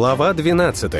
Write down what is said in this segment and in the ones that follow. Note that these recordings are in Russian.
Глава 12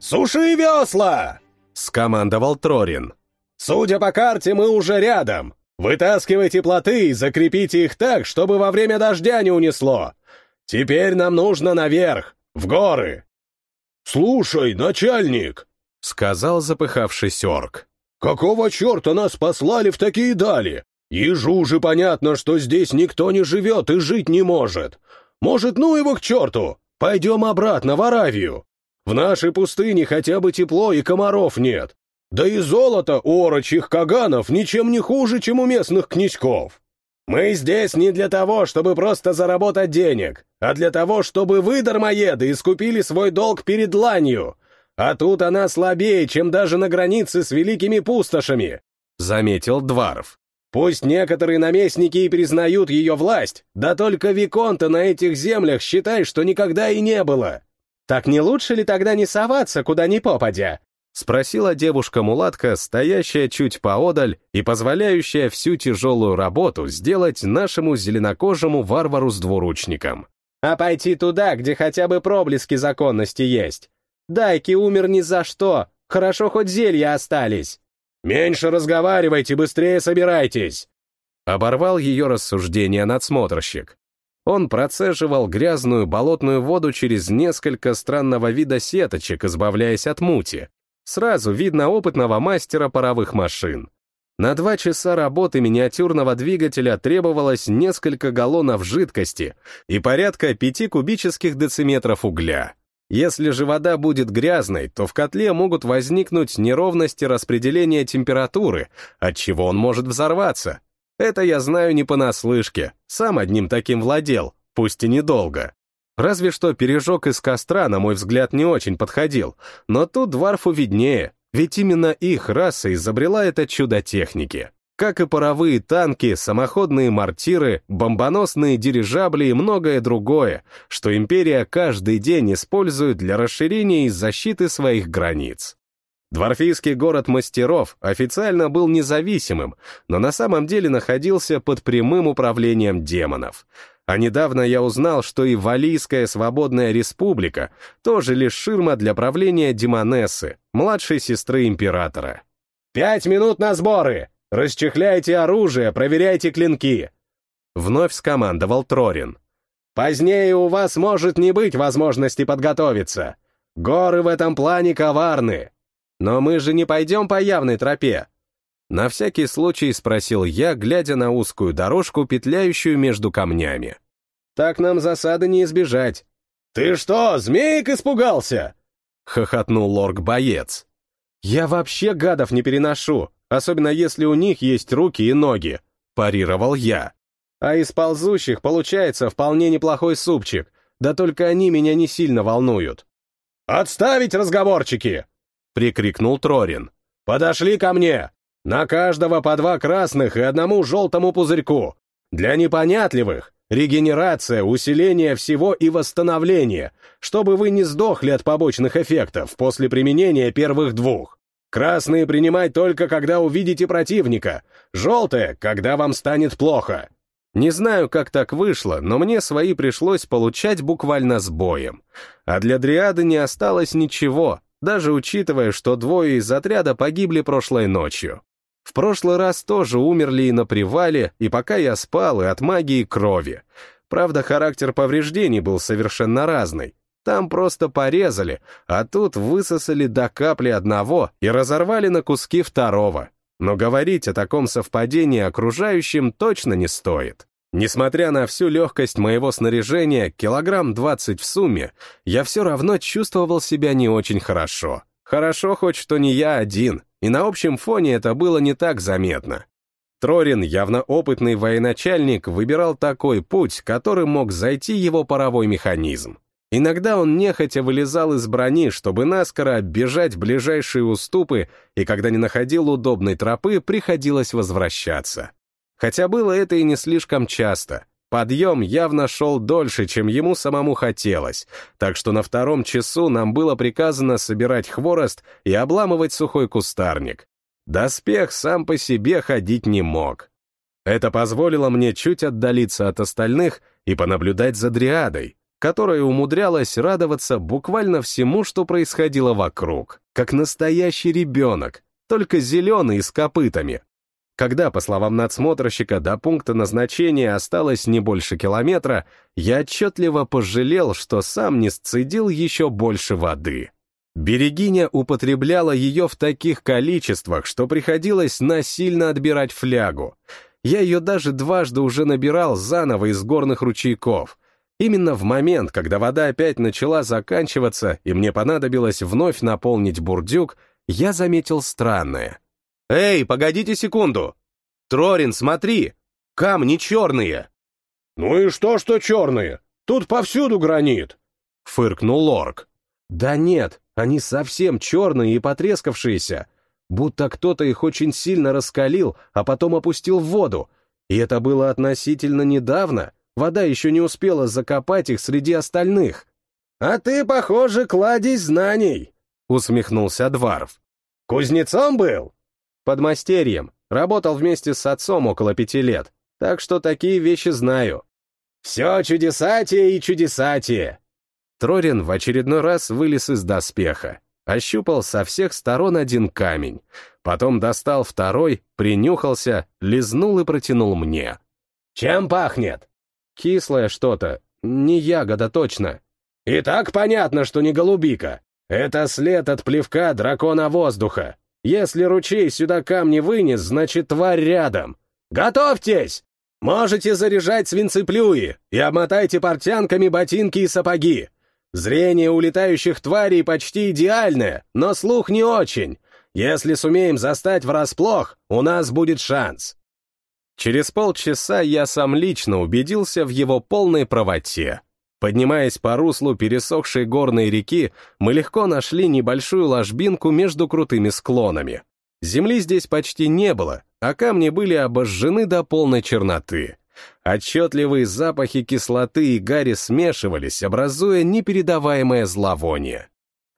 «Суши весла!» — скомандовал Трорин. «Судя по карте, мы уже рядом. Вытаскивайте плоты и закрепите их так, чтобы во время дождя не унесло. Теперь нам нужно наверх, в горы». «Слушай, начальник!» — сказал запыхавшийся орк. «Какого черта нас послали в такие дали? Ежу уже понятно, что здесь никто не живет и жить не может. Может, ну его к черту? Пойдем обратно в Аравию. В нашей пустыне хотя бы тепло и комаров нет. Да и золото у орочих каганов ничем не хуже, чем у местных князьков. Мы здесь не для того, чтобы просто заработать денег, а для того, чтобы вы, дармоеды, искупили свой долг перед ланью. А тут она слабее, чем даже на границе с великими пустошами», — заметил Дварф. Пусть некоторые наместники и признают ее власть, да только Виконта на этих землях считай, что никогда и не было. Так не лучше ли тогда не соваться, куда ни попадя? Спросила девушка-мулатка, стоящая чуть поодаль и позволяющая всю тяжелую работу сделать нашему зеленокожему варвару с двуручником. А пойти туда, где хотя бы проблески законности есть. Дайки умер ни за что, хорошо хоть зелья остались. «Меньше разговаривайте, быстрее собирайтесь!» Оборвал ее рассуждение надсмотрщик. Он процеживал грязную болотную воду через несколько странного вида сеточек, избавляясь от мути. Сразу видно опытного мастера паровых машин. На два часа работы миниатюрного двигателя требовалось несколько галлонов жидкости и порядка пяти кубических дециметров угля. Если же вода будет грязной, то в котле могут возникнуть неровности распределения температуры, от чего он может взорваться. Это я знаю не понаслышке, сам одним таким владел, пусть и недолго. Разве что пережог из костра, на мой взгляд, не очень подходил, но тут Дварфу виднее, ведь именно их раса изобрела это чудо техники как и паровые танки, самоходные мортиры, бомбоносные дирижабли и многое другое, что империя каждый день использует для расширения и защиты своих границ. Дворфийский город мастеров официально был независимым, но на самом деле находился под прямым управлением демонов. А недавно я узнал, что и Валийская свободная республика тоже лишь ширма для правления Демонессы, младшей сестры императора. «Пять минут на сборы!» «Расчехляйте оружие, проверяйте клинки!» Вновь скомандовал Трорин. «Позднее у вас может не быть возможности подготовиться. Горы в этом плане коварны. Но мы же не пойдем по явной тропе». На всякий случай спросил я, глядя на узкую дорожку, петляющую между камнями. «Так нам засады не избежать». «Ты что, змеек испугался?» — хохотнул лорг-боец. «Я вообще гадов не переношу особенно если у них есть руки и ноги», — парировал я. «А из ползущих получается вполне неплохой супчик, да только они меня не сильно волнуют». «Отставить разговорчики!» — прикрикнул Трорин. «Подошли ко мне! На каждого по два красных и одному желтому пузырьку. Для непонятливых — регенерация, усиление всего и восстановление, чтобы вы не сдохли от побочных эффектов после применения первых двух. Красные принимать только, когда увидите противника. Желтые, когда вам станет плохо. Не знаю, как так вышло, но мне свои пришлось получать буквально с боем. А для Дриады не осталось ничего, даже учитывая, что двое из отряда погибли прошлой ночью. В прошлый раз тоже умерли и на привале, и пока я спал, и от магии крови. Правда, характер повреждений был совершенно разный. Там просто порезали, а тут высосали до капли одного и разорвали на куски второго. Но говорить о таком совпадении окружающим точно не стоит. Несмотря на всю легкость моего снаряжения, килограмм 20 в сумме, я все равно чувствовал себя не очень хорошо. Хорошо хоть, что не я один, и на общем фоне это было не так заметно. Трорин, явно опытный военачальник, выбирал такой путь, который мог зайти его паровой механизм. Иногда он нехотя вылезал из брони, чтобы наскоро оббежать ближайшие уступы, и когда не находил удобной тропы, приходилось возвращаться. Хотя было это и не слишком часто. Подъем явно шел дольше, чем ему самому хотелось, так что на втором часу нам было приказано собирать хворост и обламывать сухой кустарник. Доспех сам по себе ходить не мог. Это позволило мне чуть отдалиться от остальных и понаблюдать за дриадой, которая умудрялась радоваться буквально всему, что происходило вокруг, как настоящий ребенок, только зеленый с копытами. Когда, по словам надсмотрщика, до пункта назначения осталось не больше километра, я отчетливо пожалел, что сам не сцедил еще больше воды. Берегиня употребляла ее в таких количествах, что приходилось насильно отбирать флягу. Я ее даже дважды уже набирал заново из горных ручейков. Именно в момент, когда вода опять начала заканчиваться и мне понадобилось вновь наполнить бурдюк, я заметил странное. «Эй, погодите секунду! Трорин, смотри! Камни черные!» «Ну и что, что черные? Тут повсюду гранит!» — фыркнул Лорк. «Да нет, они совсем черные и потрескавшиеся, будто кто-то их очень сильно раскалил, а потом опустил в воду. И это было относительно недавно, вода еще не успела закопать их среди остальных. «А ты, похоже, кладезь знаний», — усмехнулся Дварф. «Кузнецом был?» «Подмастерьем. Работал вместе с отцом около пяти лет, так что такие вещи знаю». «Все чудесатие и чудесатие», Трорин в очередной раз вылез из доспеха, ощупал со всех сторон один камень, потом достал второй, принюхался, лизнул и протянул мне. «Чем пахнет?» «Кислое что-то, не ягода точно». «И так понятно, что не голубика. Это след от плевка дракона воздуха. Если ручей сюда камни вынес, значит, тварь рядом. Готовьтесь! Можете заряжать свинцеплюи и обмотайте портянками ботинки и сапоги. Зрение у летающих тварей почти идеальное, но слух не очень. Если сумеем застать врасплох, у нас будет шанс. Через полчаса я сам лично убедился в его полной правоте. Поднимаясь по руслу пересохшей горной реки, мы легко нашли небольшую ложбинку между крутыми склонами. Земли здесь почти не было, а камни были обожжены до полной черноты. Отчетливые запахи кислоты и гари смешивались, образуя непередаваемое зловоние.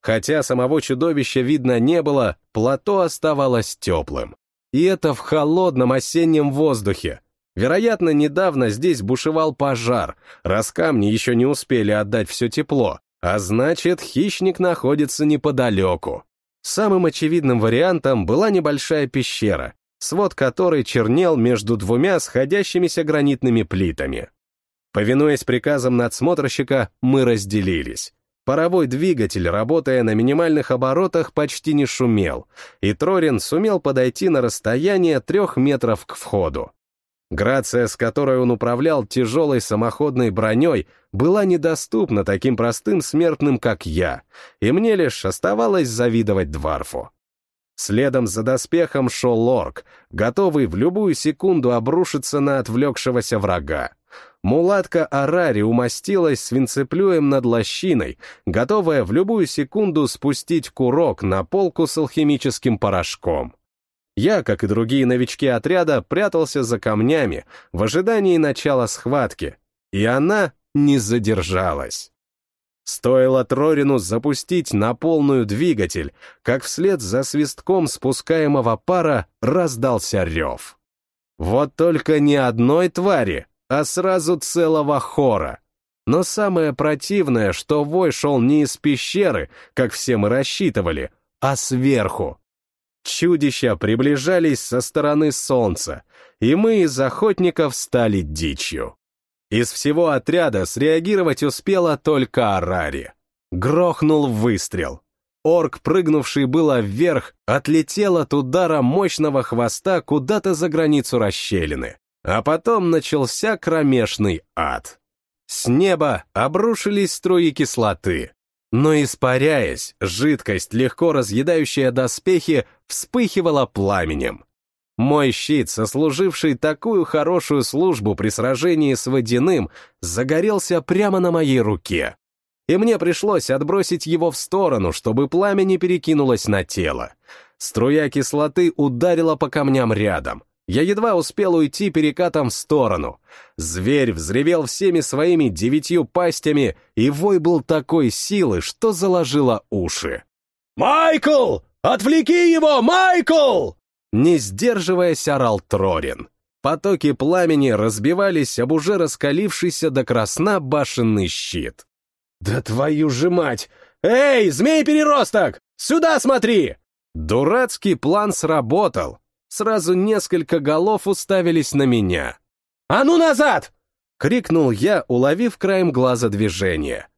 Хотя самого чудовища видно не было, плато оставалось теплым. И это в холодном осеннем воздухе. Вероятно, недавно здесь бушевал пожар, раз камни еще не успели отдать все тепло, а значит, хищник находится неподалеку. Самым очевидным вариантом была небольшая пещера, свод которой чернел между двумя сходящимися гранитными плитами. Повинуясь приказам надсмотрщика, мы разделились. Паровой двигатель, работая на минимальных оборотах, почти не шумел, и Трорин сумел подойти на расстояние трех метров к входу. Грация, с которой он управлял тяжелой самоходной броней, была недоступна таким простым смертным, как я, и мне лишь оставалось завидовать Дварфу. Следом за доспехом шел Лорк, готовый в любую секунду обрушиться на отвлекшегося врага. Мулатка Арари умастилась свинцеплюем над лощиной, готовая в любую секунду спустить курок на полку с алхимическим порошком. Я, как и другие новички отряда, прятался за камнями в ожидании начала схватки, и она не задержалась. Стоило Трорину запустить на полную двигатель, как вслед за свистком спускаемого пара раздался рев. Вот только не одной твари, а сразу целого хора. Но самое противное, что вой шел не из пещеры, как все мы рассчитывали, а сверху. Чудища приближались со стороны солнца, и мы из охотников стали дичью. Из всего отряда среагировать успела только Арари. Грохнул выстрел. Орк, прыгнувший было вверх, отлетел от удара мощного хвоста куда-то за границу расщелины. А потом начался кромешный ад. С неба обрушились струи кислоты. Но испаряясь, жидкость, легко разъедающая доспехи, вспыхивала пламенем. Мой щит, сослуживший такую хорошую службу при сражении с водяным, загорелся прямо на моей руке. И мне пришлось отбросить его в сторону, чтобы пламя не перекинулось на тело. Струя кислоты ударила по камням рядом. Я едва успел уйти перекатом в сторону. Зверь взревел всеми своими девятью пастями, и вой был такой силы, что заложило уши. «Майкл! Отвлеки его, Майкл!» Не сдерживаясь, орал Трорин. потоки пламени разбивались об уже раскалившийся до красна башенный щит. «Да твою же мать! Эй, змей-переросток! Сюда смотри!» Дурацкий план сработал. Сразу несколько голов уставились на меня. «А ну назад!» — крикнул я, уловив краем глаза движение.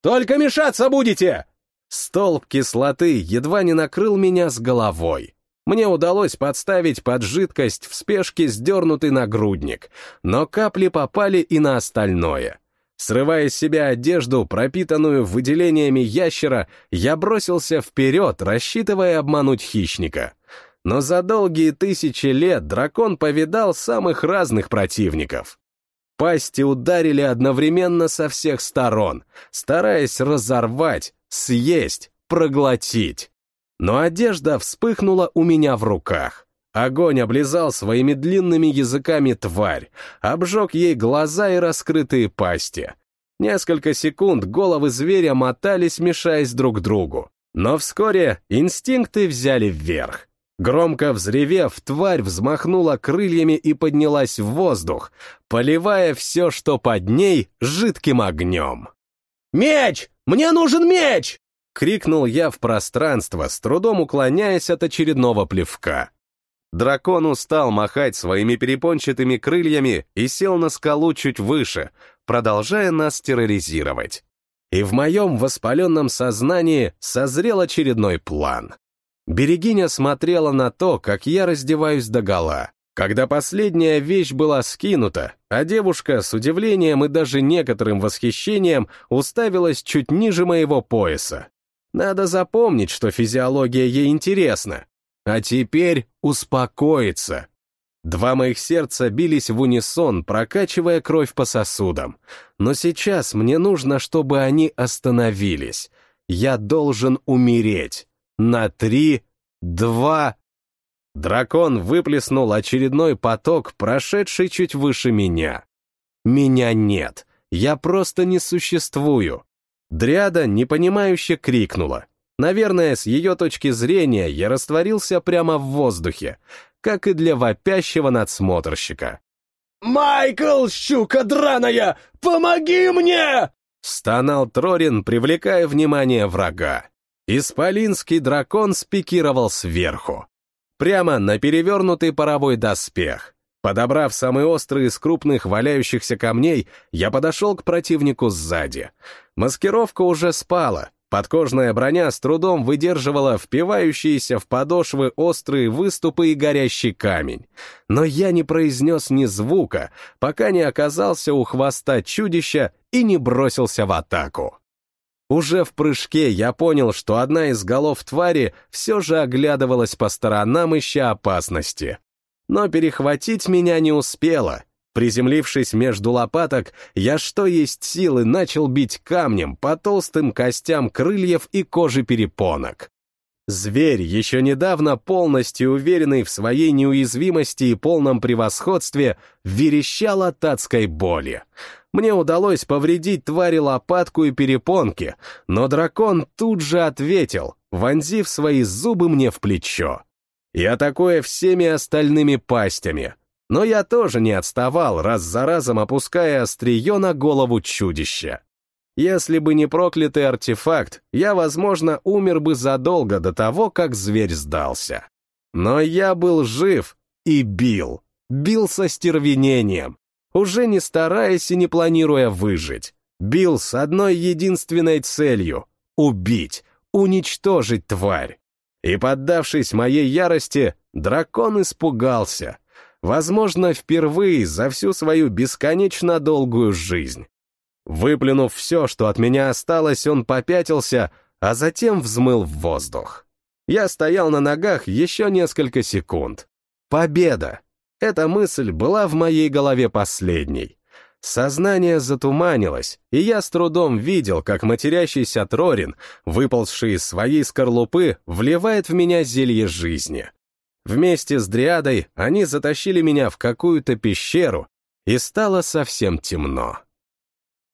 «Только мешаться будете!» Столб кислоты едва не накрыл меня с головой. Мне удалось подставить под жидкость в спешке сдернутый нагрудник, но капли попали и на остальное. Срывая с себя одежду, пропитанную выделениями ящера, я бросился вперед, рассчитывая обмануть хищника. Но за долгие тысячи лет дракон повидал самых разных противников. Пасти ударили одновременно со всех сторон, стараясь разорвать, съесть, проглотить. Но одежда вспыхнула у меня в руках. Огонь облизал своими длинными языками тварь, обжег ей глаза и раскрытые пасти. Несколько секунд головы зверя мотались, мешаясь друг другу. Но вскоре инстинкты взяли вверх. Громко взревев, тварь взмахнула крыльями и поднялась в воздух, поливая все, что под ней, жидким огнем. «Меч! Мне нужен меч!» — крикнул я в пространство, с трудом уклоняясь от очередного плевка. Дракон устал махать своими перепончатыми крыльями и сел на скалу чуть выше, продолжая нас терроризировать. И в моем воспаленном сознании созрел очередной план. Берегиня смотрела на то, как я раздеваюсь догола. Когда последняя вещь была скинута, а девушка с удивлением и даже некоторым восхищением уставилась чуть ниже моего пояса. Надо запомнить, что физиология ей интересна, а теперь успокоиться. Два моих сердца бились в унисон, прокачивая кровь по сосудам. Но сейчас мне нужно, чтобы они остановились. Я должен умереть. На три, два... Дракон выплеснул очередной поток, прошедший чуть выше меня. Меня нет. Я просто не существую. Дриада непонимающе крикнула. Наверное, с ее точки зрения я растворился прямо в воздухе, как и для вопящего надсмотрщика. «Майкл, щука драная, помоги мне!» Стонал Трорин, привлекая внимание врага. Исполинский дракон спикировал сверху. Прямо на перевернутый паровой доспех. Подобрав самый острый из крупных валяющихся камней, я подошел к противнику сзади. Маскировка уже спала, Подкожная броня с трудом выдерживала впивающиеся в подошвы острые выступы и горящий камень. Но я не произнес ни звука, пока не оказался у хвоста чудища и не бросился в атаку. Уже в прыжке я понял, что одна из голов твари все же оглядывалась по сторонам, ища опасности. Но перехватить меня не успела, Приземлившись между лопаток, я что есть силы начал бить камнем по толстым костям крыльев и кожи перепонок. Зверь, еще недавно полностью уверенный в своей неуязвимости и полном превосходстве, верещал от адской боли. Мне удалось повредить твари лопатку и перепонки, но дракон тут же ответил, вонзив свои зубы мне в плечо. И атакуя всеми остальными пастями — но я тоже не отставал, раз за разом опуская острие на голову чудища. Если бы не проклятый артефакт, я, возможно, умер бы задолго до того, как зверь сдался. Но я был жив и бил. Бил со стервенением, уже не стараясь и не планируя выжить. Бил с одной единственной целью — убить, уничтожить тварь. И, поддавшись моей ярости, дракон испугался, возможно, впервые за всю свою бесконечно долгую жизнь. Выплюнув все, что от меня осталось, он попятился, а затем взмыл в воздух. Я стоял на ногах еще несколько секунд. Победа! Эта мысль была в моей голове последней. Сознание затуманилось, и я с трудом видел, как матерящийся Трорин, выползший из своей скорлупы, вливает в меня зелье жизни. Вместе с Дриадой они затащили меня в какую-то пещеру, и стало совсем темно.